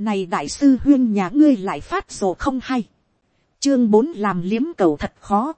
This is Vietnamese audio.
này đại sư huyên nhà ngươi lại phát rồ không hay, chương bốn làm liếm cầu thật khó,